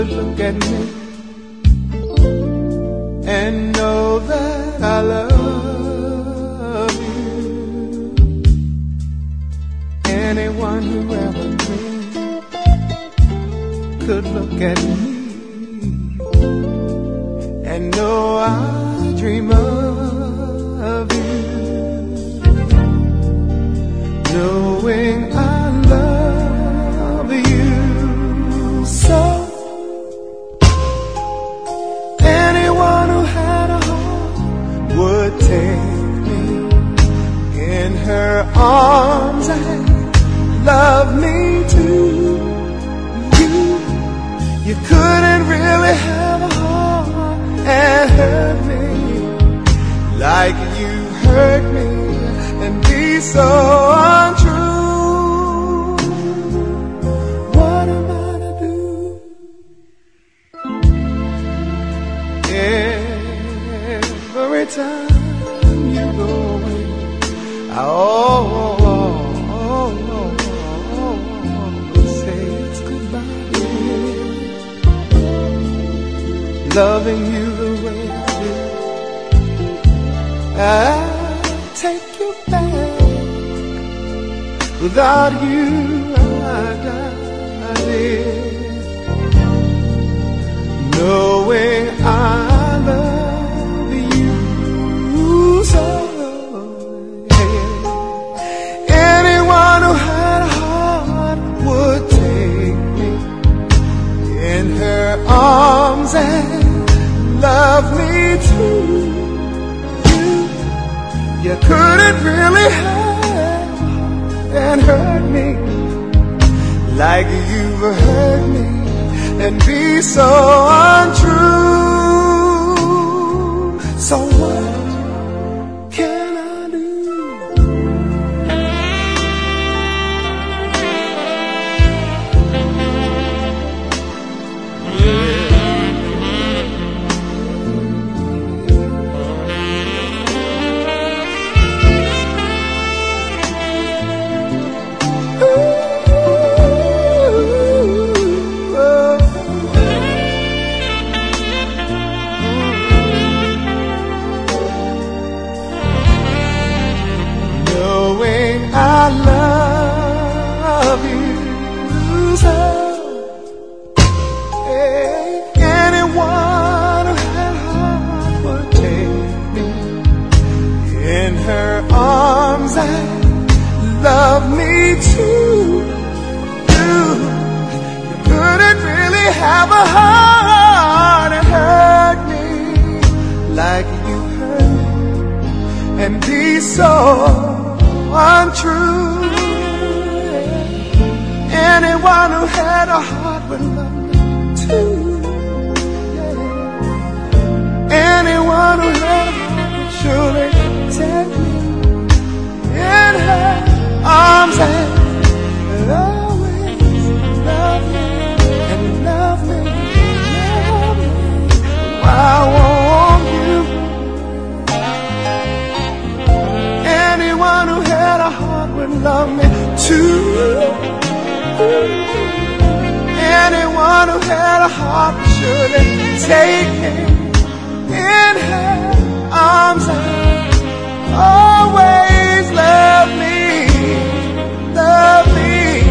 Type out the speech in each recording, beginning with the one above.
could look at me and know that I love you. Anyone who ever dreamed could look at me and know I dream of arms and love me too. You, you couldn't really have a heart and hurt me like you hurt me and be so untrue. What am I to do? Every time you go away, I Loving you the way I do, I'll take you back. Without you, I die. dear knowing I love you so. Anyone who had a heart would take me in her arms and love me too. You, you couldn't really have and hurt me like you've hurt me and be so untrue. So what heart hurt me like you hurt and be so untrue. Anyone who had a heart would love me too. Anyone who Anyone who had a heart would surely take me in her arms and always love me, love me.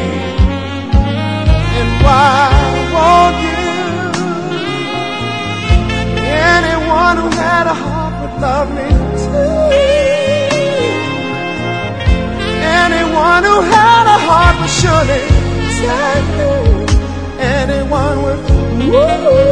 And why won't you? Anyone who had a heart would love me too. Anyone who had a heart would surely take woo,